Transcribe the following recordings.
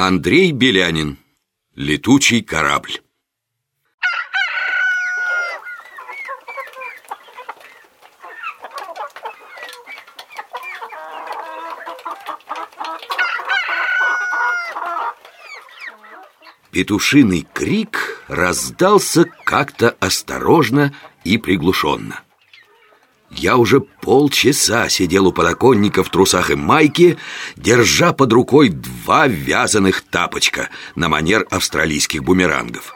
Андрей Белянин. Летучий корабль. Петушиный крик раздался как-то осторожно и приглушенно я уже полчаса сидел у подоконника в трусах и майке, держа под рукой два вязаных тапочка на манер австралийских бумерангов.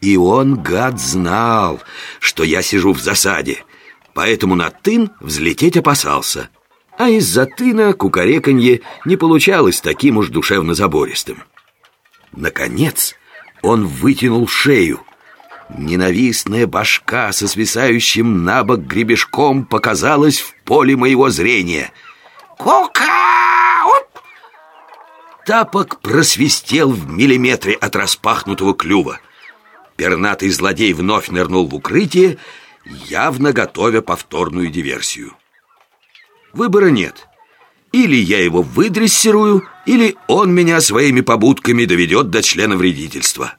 И он, гад, знал, что я сижу в засаде, поэтому на тын взлететь опасался. А из-за тына кукареканье не получалось таким уж душевно забористым. Наконец он вытянул шею — Ненавистная башка со свисающим на бок гребешком показалась в поле моего зрения. «Кука!» Оп! Тапок просвистел в миллиметре от распахнутого клюва. Пернатый злодей вновь нырнул в укрытие, явно готовя повторную диверсию. Выбора нет. Или я его выдрессирую, или он меня своими побудками доведет до члена вредительства.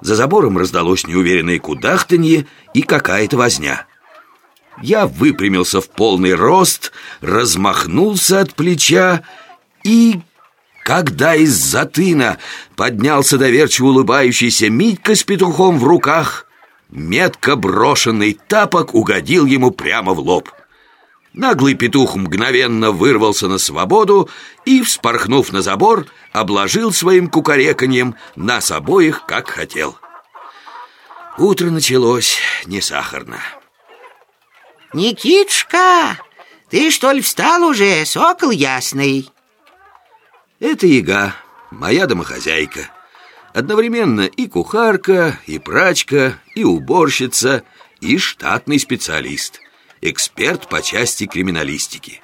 За забором раздалось неуверенное кудахтанье и какая-то возня. Я выпрямился в полный рост, размахнулся от плеча и... Когда из-за тына поднялся доверчиво улыбающийся Митька с петухом в руках, метко брошенный тапок угодил ему прямо в лоб. Наглый петух мгновенно вырвался на свободу и, вспорхнув на забор, обложил своим кукареканьем нас обоих, как хотел. Утро началось не сахарно. Никитушка, ты что ли встал уже, сокол ясный? Это яга, моя домохозяйка. Одновременно и кухарка, и прачка, и уборщица, и штатный специалист – эксперт по части криминалистики.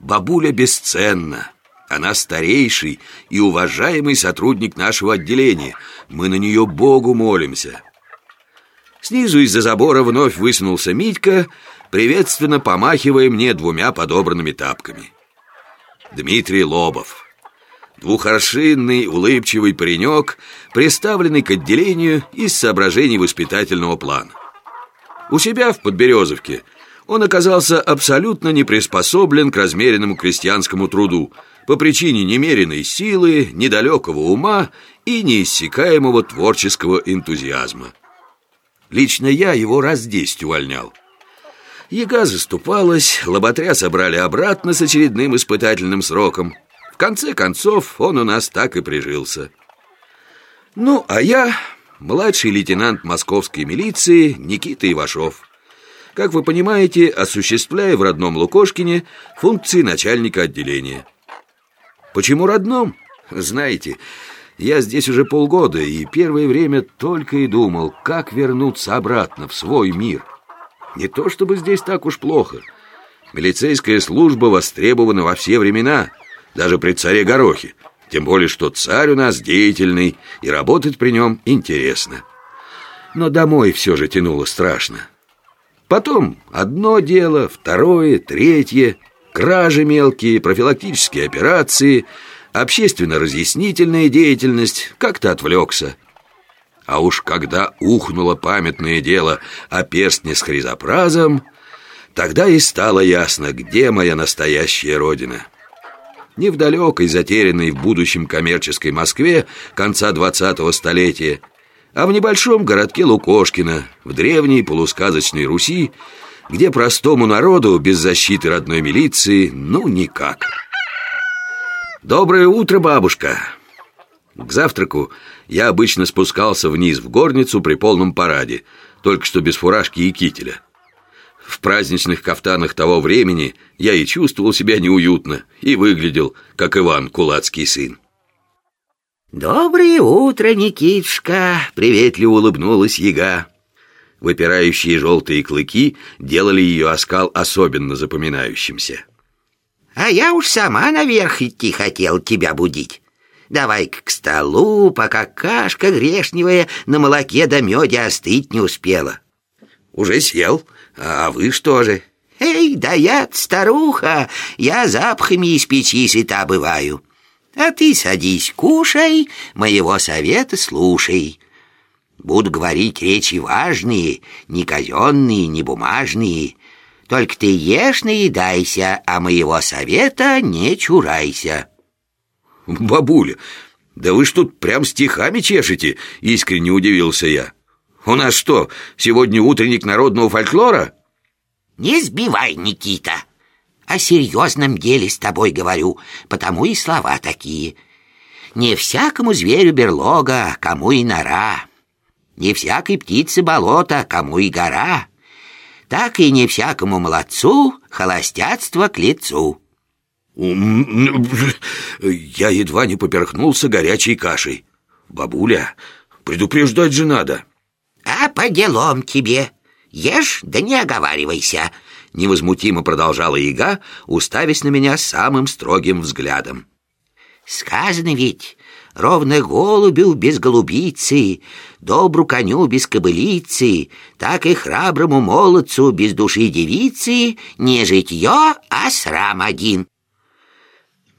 Бабуля бесценна. Она старейший и уважаемый сотрудник нашего отделения. Мы на нее Богу молимся. Снизу из-за забора вновь высунулся Митька, приветственно помахивая мне двумя подобранными тапками. Дмитрий Лобов. Двухоршинный, улыбчивый паренек, представленный к отделению из соображений воспитательного плана. У себя в Подберезовке он оказался абсолютно не приспособлен к размеренному крестьянскому труду по причине немеренной силы, недалекого ума и неиссякаемого творческого энтузиазма. Лично я его раз десять увольнял. Яга заступалась, лоботря собрали обратно с очередным испытательным сроком. В конце концов, он у нас так и прижился. Ну, а я, младший лейтенант московской милиции Никита Ивашов – как вы понимаете, осуществляя в родном Лукошкине функции начальника отделения. Почему родном? Знаете, я здесь уже полгода, и первое время только и думал, как вернуться обратно в свой мир. Не то чтобы здесь так уж плохо. Милицейская служба востребована во все времена, даже при царе Горохе. Тем более, что царь у нас деятельный, и работать при нем интересно. Но домой все же тянуло страшно. Потом одно дело, второе, третье, кражи мелкие, профилактические операции, общественно-разъяснительная деятельность, как-то отвлекся. А уж когда ухнуло памятное дело о перстне с хризопразом, тогда и стало ясно, где моя настоящая родина. Не в далекой, затерянной в будущем коммерческой Москве конца 20-го столетия – а в небольшом городке Лукошкино, в древней полусказочной Руси, где простому народу без защиты родной милиции ну никак. Доброе утро, бабушка. К завтраку я обычно спускался вниз в горницу при полном параде, только что без фуражки и кителя. В праздничных кафтанах того времени я и чувствовал себя неуютно, и выглядел, как Иван, кулацкий сын. «Доброе утро, Никитушка!» — приветливо улыбнулась яга. Выпирающие желтые клыки делали ее оскал особенно запоминающимся. «А я уж сама наверх идти хотел тебя будить. Давай-ка к столу, пока кашка грешневая на молоке да меде остыть не успела». «Уже сел. А вы что же?» «Эй, да я старуха, я запахами из печи сыта бываю». А ты садись, кушай, моего совета слушай. Буду говорить речи важные, не казенные, не бумажные. Только ты ешь, наедайся, а моего совета не чурайся. Бабуля, да вы ж тут прям стихами чешете, искренне удивился я. У нас что, сегодня утренник народного фольклора? Не сбивай, Никита. О серьезном деле с тобой говорю, потому и слова такие. Не всякому зверю берлога, кому и нора. Не всякой птице болото, кому и гора. Так и не всякому молодцу холостяцтво к лицу. Я едва не поперхнулся горячей кашей. Бабуля, предупреждать же надо. А по делам тебе. Ешь, да не оговаривайся. Невозмутимо продолжала яга, уставясь на меня самым строгим взглядом. Сказано ведь, ровно голубю без голубицы, добру коню без кобылицы, так и храброму молодцу без души девицы не житье, а срам один.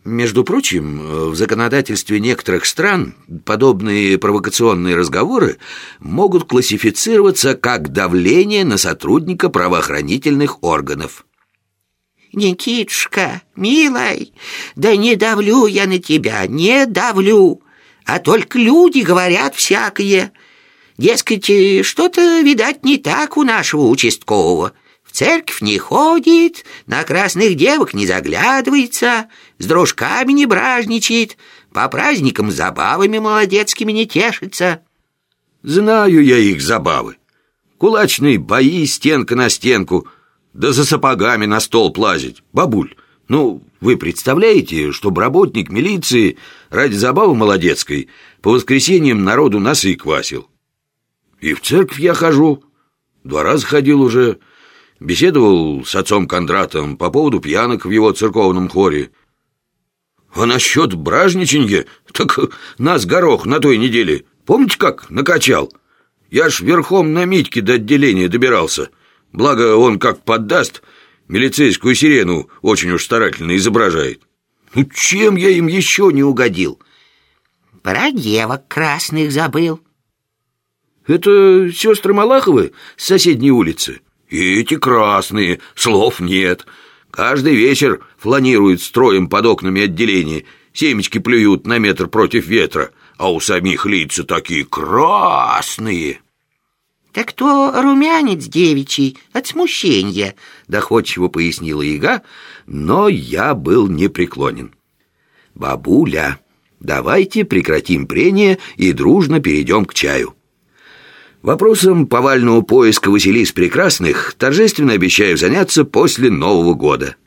Между прочим, в законодательстве некоторых стран подобные провокационные разговоры могут классифицироваться как давление на сотрудника правоохранительных органов. «Никитушка, милой, да не давлю я на тебя, не давлю, а только люди говорят всякое. Дескать, что-то, видать, не так у нашего участкового» церковь не ходит, на красных девок не заглядывается, с дружками не бражничает, по праздникам забавами молодецкими не тешится. Знаю я их забавы. Кулачные бои стенка на стенку, да за сапогами на стол плазить. Бабуль, ну, вы представляете, чтобы работник милиции ради забавы молодецкой по воскресеньям народу носы квасил? И в церковь я хожу. Два раза ходил уже, Беседовал с отцом Кондратом по поводу пьянок в его церковном хоре. А насчет бражничанья, так нас горох на той неделе, помните как, накачал? Я ж верхом на Митьке до отделения добирался. Благо он как поддаст, милицейскую сирену очень уж старательно изображает. Ну, чем я им еще не угодил? Про девок красных забыл. Это сестры Малаховы с соседней улицы? И эти красные, слов нет. Каждый вечер фланируют строем под окнами отделения, семечки плюют на метр против ветра, а у самих лица такие красные. «Так то румянец девичий от смущения», — доходчиво пояснила яга, но я был непреклонен. «Бабуля, давайте прекратим прение и дружно перейдем к чаю». Вопросом повального поиска Василис Прекрасных торжественно обещаю заняться после Нового года.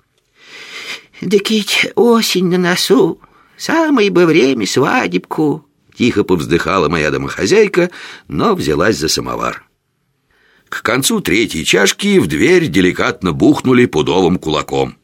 «Да ведь осень на носу, самое бы время свадебку», Тихо повздыхала моя домохозяйка, но взялась за самовар. К концу третьей чашки в дверь деликатно бухнули пудовым кулаком.